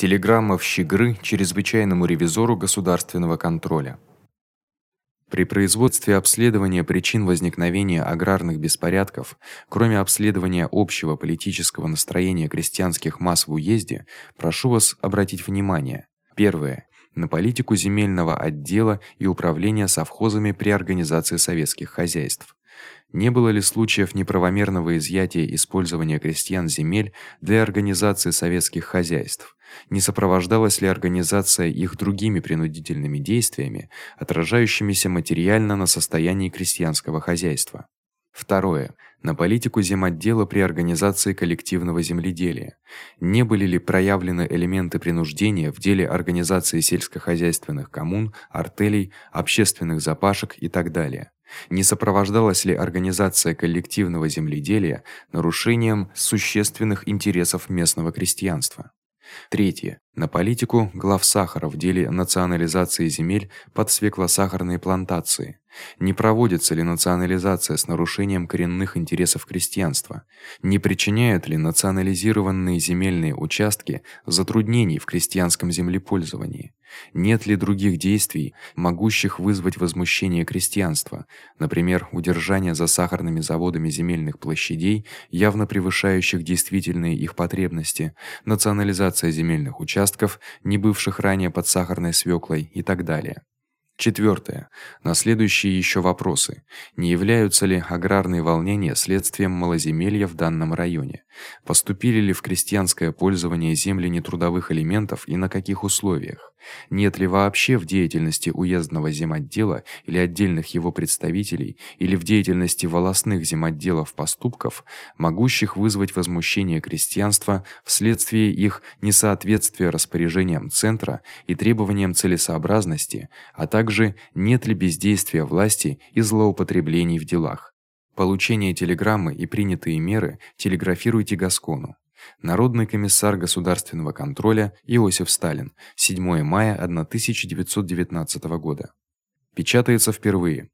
Телеграмма в Щегры чрезвычайному ревизору государственного контроля. При производстве обследования причин возникновения аграрных беспорядков, кроме обследования общего политического настроения крестьянских масс в уезде, прошу вас обратить внимание: первое на политику земельного отдела и управления совхозами при организации советских хозяйств. Не было ли случаев неправомерного изъятия использования крестьян земель для организации советских хозяйств? Не сопровождалась ли организация их другими принудительными действиями, отражающимися материально на состоянии крестьянского хозяйства? Второе на политику земотдела при организации коллективного земледелия. Не были ли проявлены элементы принуждения в деле организации сельскохозяйственных коммун, артелей, общественных запашек и так далее? Не сопровождалась ли организация коллективного земледелия нарушением существенных интересов местного крестьянства? Третье. На политику глав сахара в деле национализации земель под свеклосахарные плантации. Не проводится ли национализация с нарушением коренных интересов крестьянства? Не причиняют ли национализированные земельные участки затруднений в крестьянском землепользовании? Нет ли других действий, могущих вызвать возмущение крестьянства, например, удержание за сахарными заводами земельных площадей, явно превышающих действительные их потребности, национализация земельных участков, не бывших ранее под сахарной свёклой и так далее? Четвертое. На следующие еще вопросы. Не являются ли аграрные волнения следствием малоземелья в данном районе? Поступили ли в крестьянское пользование земли нетрудовых элементов и на каких условиях? Нет ли вообще в деятельности уездного земотдела или отдельных его представителей или в деятельности волостных земотделов поступков, могущих вызвать возмущение крестьянства вследствие их несоответствия распоряжениям центра и требованиям целесообразности, а также нет ли бездействия власти и злоупотреблений в делах? Получение телеграммы и принятые меры телеграфируйте Гаскону. Народный комиссар государственного контроля Иосиф Сталин. 7 мая 1919 года. Печатается впервые.